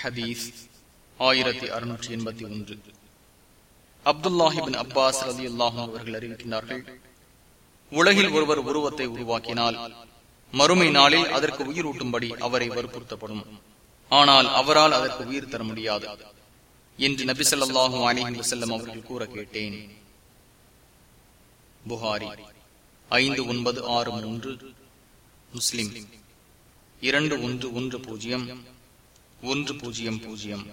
ஹதீஸ் ஆயிரத்தி அறுநூற்றி எண்பத்தி ஒன்று. அப்துல்லாஹிபின் அப்பாஸ் அலி அல்லாஹும் அவர்கள் அறிவிக்கின்றார்கள் உலகில் ஒருவர் உருவத்தை உருவாக்கினால் மறுமை நாளில் அதற்கு உயிரூட்டும்படி அவரை வற்புறுத்தப்படும். ஆனால் அவரால் அதற்கு உயிர் தர முடியாது என்று நபி சொல்லாஹும் அலிஹி வசல்லம் அவர்கள் கூற கேட்டேன். புகாரி ஐந்து ஒன்பது ஆறு மூன்று முஸ்லிம் இரண்டு ஒன்று ஒன்று பூஜ்ஜியம் ஒன்று பூஜ்ஜியம் பூஜ்ஜியம்.